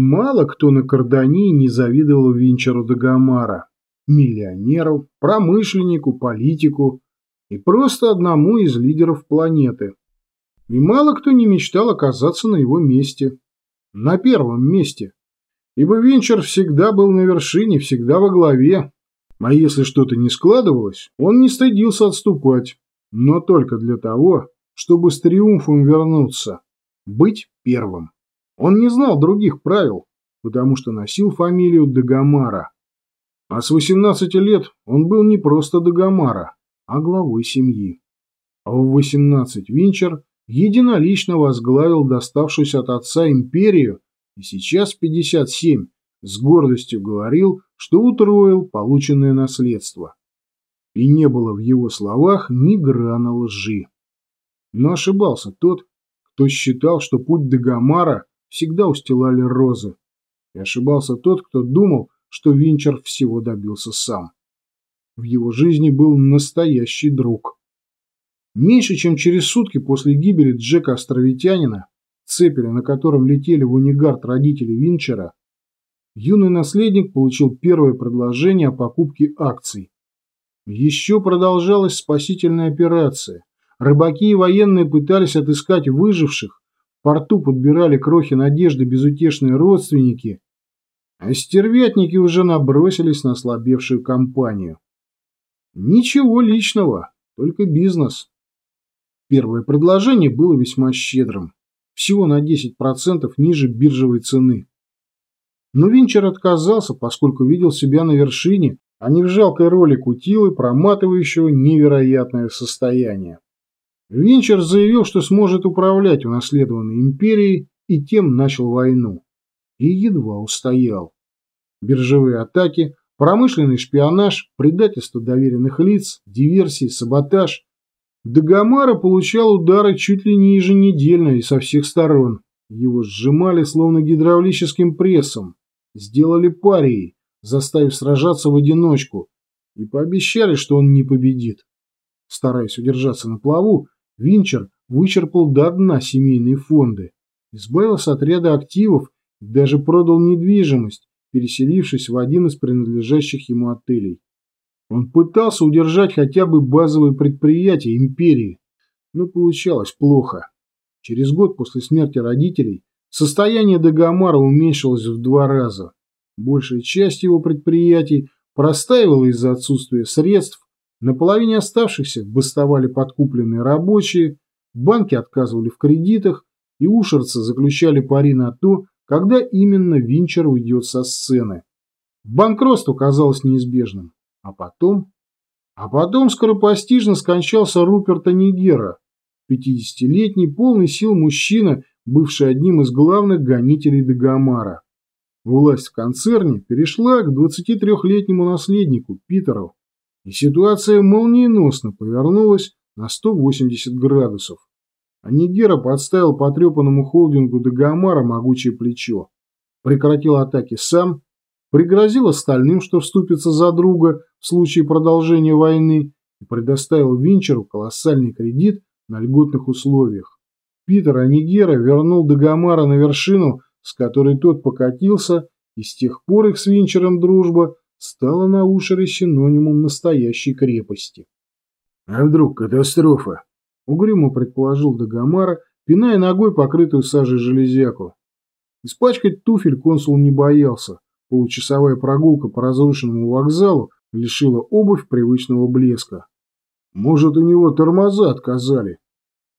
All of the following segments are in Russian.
Мало кто на Кардании не завидовал Винчеру Дагомара. Миллионеру, промышленнику, политику и просто одному из лидеров планеты. И мало кто не мечтал оказаться на его месте. На первом месте. Ибо Винчер всегда был на вершине, всегда во главе. А если что-то не складывалось, он не стыдился отступать. Но только для того, чтобы с триумфом вернуться. Быть первым. Он не знал других правил, потому что носил фамилию Дагомара. А с 18 лет он был не просто Дагомара, а главой семьи. А в 18 Винчер единолично возглавил доставшуюся от отца империю и сейчас в 57 с гордостью говорил, что утроил полученное наследство. И не было в его словах ни грана лжи. Но ошибался тот, кто считал, что путь Дагомара всегда устилали розы. И ошибался тот, кто думал, что Винчер всего добился сам. В его жизни был настоящий друг. Меньше чем через сутки после гибели Джека Островитянина, цепеля, на котором летели в унигард родители Винчера, юный наследник получил первое предложение о покупке акций. Еще продолжалась спасительная операция. Рыбаки и военные пытались отыскать выживших, порту подбирали крохи надежды безутешные родственники, а стервятники уже набросились на слабевшую компанию. Ничего личного, только бизнес. Первое предложение было весьма щедрым, всего на 10% ниже биржевой цены. Но Винчер отказался, поскольку видел себя на вершине, а не в жалкой роли кутилы, проматывающего невероятное состояние. Винчер заявил, что сможет управлять унаследованной империей, и тем начал войну. И едва устоял. Биржевые атаки, промышленный шпионаж, предательство доверенных лиц, диверсии, саботаж. Дагомара получал удары чуть ли не еженедельно и со всех сторон. Его сжимали словно гидравлическим прессом, сделали парией, заставив сражаться в одиночку, и пообещали, что он не победит. Стараясь удержаться на плаву, Винчер вычерпал до дна семейные фонды, избавился от ряда активов и даже продал недвижимость, переселившись в один из принадлежащих ему отелей. Он пытался удержать хотя бы базовые предприятия империи, но получалось плохо. Через год после смерти родителей состояние Дагомара уменьшилось в два раза. Большая часть его предприятий простаивала из-за отсутствия средств, на половине оставшихся бастовали подкупленные рабочие, банки отказывали в кредитах, и ушерцы заключали пари на то, когда именно Винчер уйдет со сцены. Банкротство казалось неизбежным. А потом... А потом скоропостижно скончался Руперт Анигера, 50-летний, полный сил мужчина, бывший одним из главных гонителей Дагомара. Власть в концерне перешла к 23-летнему наследнику Питеру, и ситуация молниеносно повернулась на 180 градусов. А Нигера подставил потрепанному холдингу Дагомара могучее плечо, прекратил атаки сам, пригрозил остальным, что вступится за друга в случае продолжения войны, и предоставил Винчеру колоссальный кредит на льготных условиях. Питер Анигера вернул Дагомара на вершину, с которой тот покатился, и с тех пор их с Винчером дружба стала на Ушере синонимом настоящей крепости. А вдруг катастрофа? Угрюмо предположил Дагомара, пиная ногой покрытую сажей железяку. Испачкать туфель консул не боялся. Получасовая прогулка по разрушенному вокзалу лишила обувь привычного блеска. Может, у него тормоза отказали.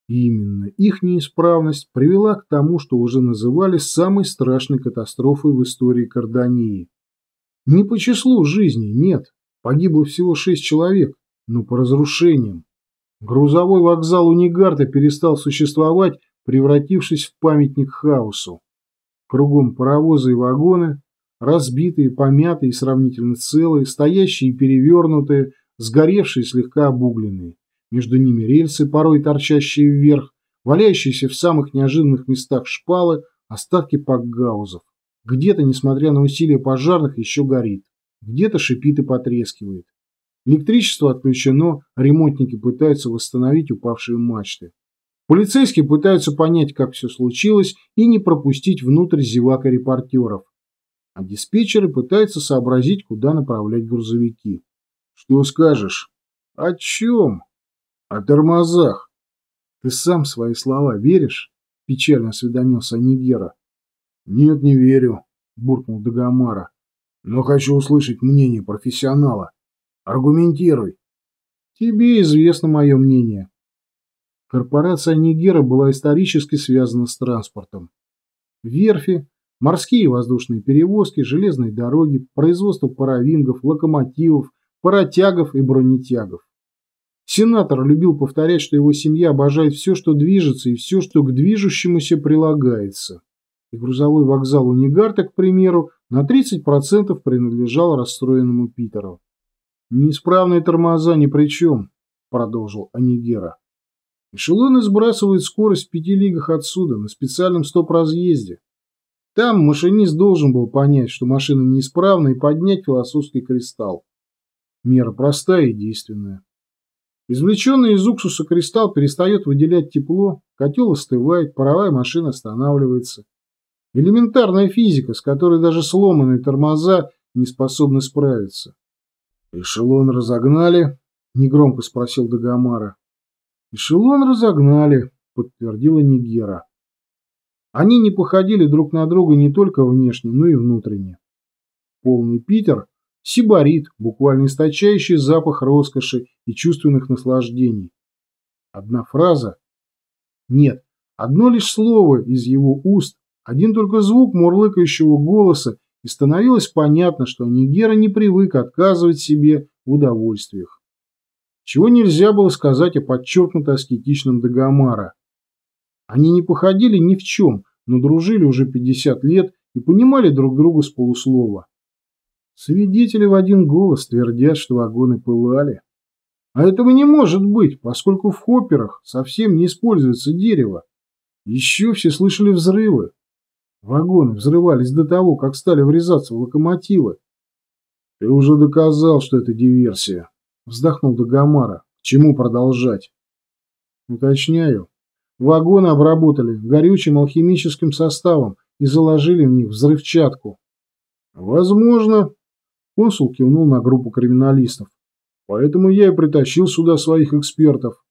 Именно их неисправность привела к тому, что уже называли самой страшной катастрофой в истории Кардании. Не по числу жизней, нет. Погибло всего шесть человек, но по разрушениям. Грузовой вокзал Унигарта перестал существовать, превратившись в памятник хаосу. Кругом паровозы и вагоны, разбитые, помятые сравнительно целые, стоящие и перевернутые, сгоревшие слегка обугленные. Между ними рельсы, порой торчащие вверх, валяющиеся в самых неожиданных местах шпалы, остатки пакгаузов. Где-то, несмотря на усилия пожарных, еще горит. Где-то шипит и потрескивает. Электричество отключено, ремонтники пытаются восстановить упавшие мачты. Полицейские пытаются понять, как все случилось, и не пропустить внутрь зевак репортеров. А диспетчеры пытаются сообразить, куда направлять грузовики. Что скажешь? О чем? О тормозах. Ты сам свои слова веришь? Печально осведомился Нигера. Нет, не верю, буркнул Дагомара. Но хочу услышать мнение профессионала. Аргументируй. Тебе известно мое мнение. Корпорация Нигера была исторически связана с транспортом. Верфи, морские и воздушные перевозки, железные дороги, производство паровингов, локомотивов, паротягов и бронетягов. Сенатор любил повторять, что его семья обожает все, что движется, и все, что к движущемуся прилагается. И грузовой вокзал Унигарта, к примеру, на 30% принадлежал расстроенному Питеру. «Неисправные тормоза ни при чем», – продолжил Анигера. Эшелоны сбрасывают скорость в пяти лигах отсюда, на специальном стоп-разъезде. Там машинист должен был понять, что машина неисправна, и поднять философский кристалл. Мера простая и действенная. Извлеченный из уксуса кристалл перестает выделять тепло, котел остывает, паровая машина останавливается. Элементарная физика, с которой даже сломанные тормоза не способны справиться. «Эшелон разогнали?» – негромко спросил Дагомара. «Эшелон разогнали», – подтвердила Нигера. Они не походили друг на друга не только внешне, но и внутренне. Полный Питер – сибарит, буквально источающий запах роскоши и чувственных наслаждений. Одна фраза – нет, одно лишь слово из его уст, один только звук мурлыкающего голоса, и становилось понятно, что Нигера не привык отказывать себе в удовольствиях чего нельзя было сказать о подчеркнуто аскетичном Дагомара. Они не походили ни в чем, но дружили уже 50 лет и понимали друг друга с полуслова. Свидетели в один голос твердят, что вагоны пылали. А этого не может быть, поскольку в хопперах совсем не используется дерево. Еще все слышали взрывы. Вагоны взрывались до того, как стали врезаться в локомотивы. Ты уже доказал, что это диверсия, Вздохнул Дагомара. К чему продолжать? Уточняю. Вагоны обработали горючим алхимическим составом и заложили в них взрывчатку. Возможно. Консул кивнул на группу криминалистов. Поэтому я и притащил сюда своих экспертов.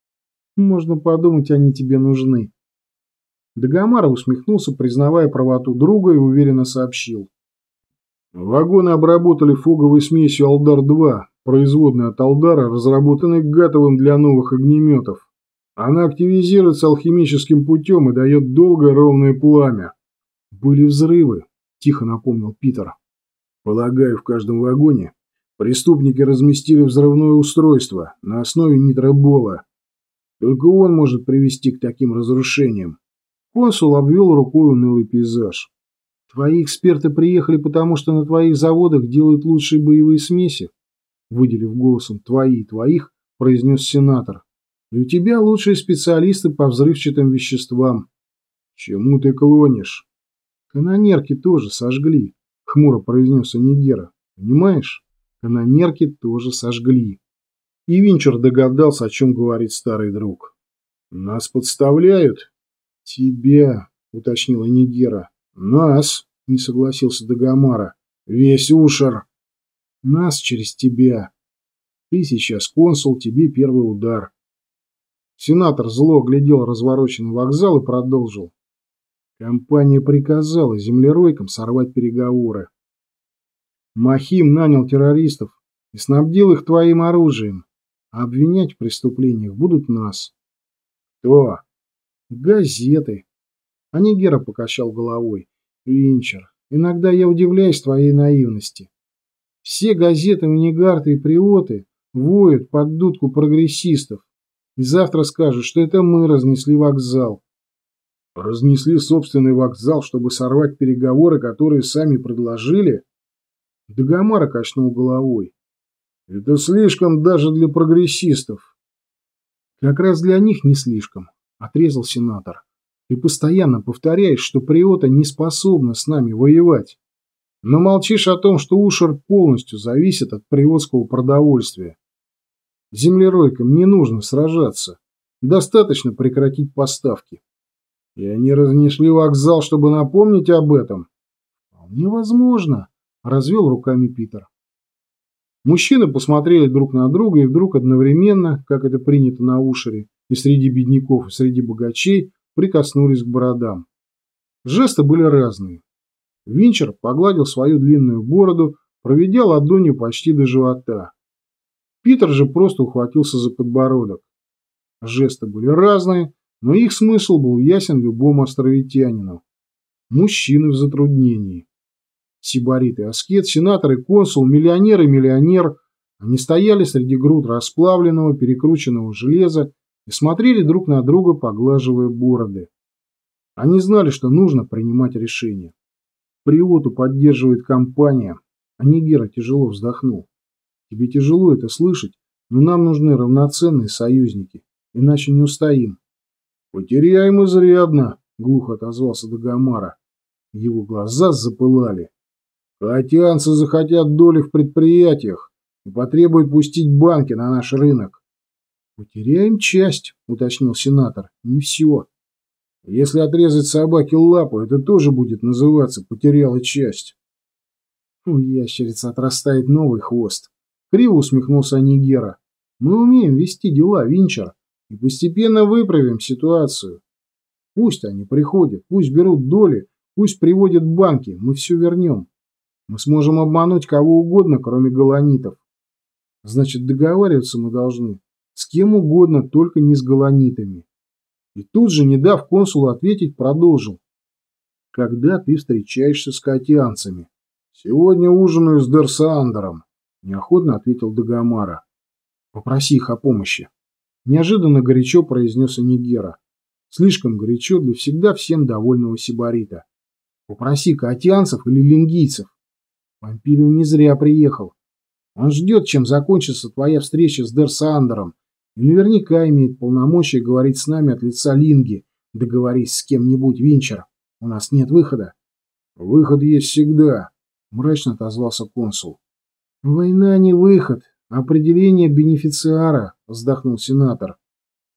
Можно подумать, они тебе нужны. Дагомара усмехнулся, признавая правоту друга, и уверенно сообщил. Вагоны обработали фуговой смесью Алдар-2, производной от Алдара, разработанной Гатовым для новых огнеметов. Она активизируется алхимическим путем и дает долгое ровное пламя. Были взрывы, тихо напомнил Питер. Полагаю, в каждом вагоне преступники разместили взрывное устройство на основе нитробола. Только он может привести к таким разрушениям. Консул обвел рукой унылый пейзаж. Твои эксперты приехали потому, что на твоих заводах делают лучшие боевые смеси выделив голосом «твои» и «твоих», произнес сенатор. «И у тебя лучшие специалисты по взрывчатым веществам». «Чему ты клонишь?» «Канонерки тоже сожгли», — хмуро произнес Анигера. «Понимаешь? Канонерки тоже сожгли». И Винчер догадался, о чем говорит старый друг. «Нас подставляют?» «Тебя», — уточнила Нигера. «Нас», — не согласился Дагомара. «Весь Ушер». Нас через тебя. Ты сейчас консул, тебе первый удар. Сенатор зло оглядел развороченный вокзал и продолжил. Компания приказала землеройкам сорвать переговоры. Махим нанял террористов и снабдил их твоим оружием. А обвинять в преступлениях будут нас. Кто? Газеты. Анигера покачал головой. Винчер, иногда я удивляюсь твоей наивности. Все газеты Унигарта и Приоты воют под дудку прогрессистов. И завтра скажут, что это мы разнесли вокзал. Разнесли собственный вокзал, чтобы сорвать переговоры, которые сами предложили? Дагомара качнул головой. Это слишком даже для прогрессистов. Как раз для них не слишком, отрезал сенатор. Ты постоянно повторяешь, что Приота не способна с нами воевать но молчишь о том, что Ушер полностью зависит от привозского продовольствия. Землеройкам не нужно сражаться. Достаточно прекратить поставки. И они разнесли вокзал, чтобы напомнить об этом. Вполне возможно, развел руками Питер. Мужчины посмотрели друг на друга и вдруг одновременно, как это принято на Ушере, и среди бедняков, и среди богачей, прикоснулись к бородам. Жесты были разные. Винчер погладил свою длинную бороду, проведя ладонью почти до живота. Питер же просто ухватился за подбородок. Жесты были разные, но их смысл был ясен любому островитянину. Мужчины в затруднении. Сибарит и аскет, сенатор и консул, миллионер и миллионер. Они стояли среди груд расплавленного, перекрученного железа и смотрели друг на друга, поглаживая бороды. Они знали, что нужно принимать решение. Приоту поддерживает компания. А Нигера тяжело вздохнул. Тебе тяжело это слышать, но нам нужны равноценные союзники, иначе не устоим. Потеряем изрядно, глухо отозвался Дагомара. Его глаза запылали. Хаотианцы захотят доли в предприятиях и потребуют пустить банки на наш рынок. Потеряем часть, уточнил сенатор. Не все. Если отрезать собаке лапу, это тоже будет называться потеряла часть. У ящерицы отрастает новый хвост. Криво усмехнулся Нигера. Мы умеем вести дела, Винчер, и постепенно выправим ситуацию. Пусть они приходят, пусть берут доли, пусть приводят банки, мы все вернем. Мы сможем обмануть кого угодно, кроме галанитов. Значит, договариваться мы должны с кем угодно, только не с галанитами. И тут же, не дав консулу ответить, продолжил. Когда ты встречаешься с катианцами? Сегодня ужинаю с Дерсандером, неохотно ответил Дагомара. Попроси их о помощи. Неожиданно горячо произнес Анигера. Слишком горячо для всегда всем довольного сибарита. Попроси каотианцев или лингийцев. Помпилио не зря приехал. Он ждет, чем закончится твоя встреча с Дерсандером, и наверняка имеет полномочия говорить с нами от лица Линги. Договорись с кем-нибудь, Винчер. У нас нет выхода. Выход есть всегда, мрачно отозвался консул. Война не выход. Определение бенефициара, вздохнул сенатор.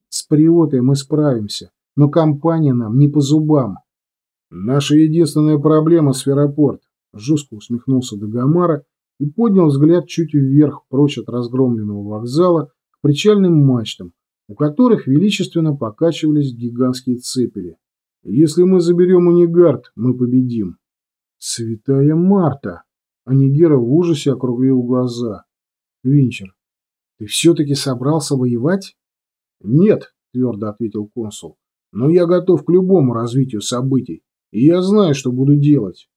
С привотой мы справимся, но компания нам не по зубам. Наша единственная проблема — сферопорт. Жестко усмехнулся Дагомара и поднял взгляд чуть вверх, прочь от разгромленного вокзала, к причальным мачтам, у которых величественно покачивались гигантские цепели. Если мы заберем Унигард, мы победим. Святая Марта! Анигера в ужасе округлил глаза. Винчер, ты все-таки собрался воевать? Нет, твердо ответил консул. Но я готов к любому развитию событий, и я знаю, что буду делать.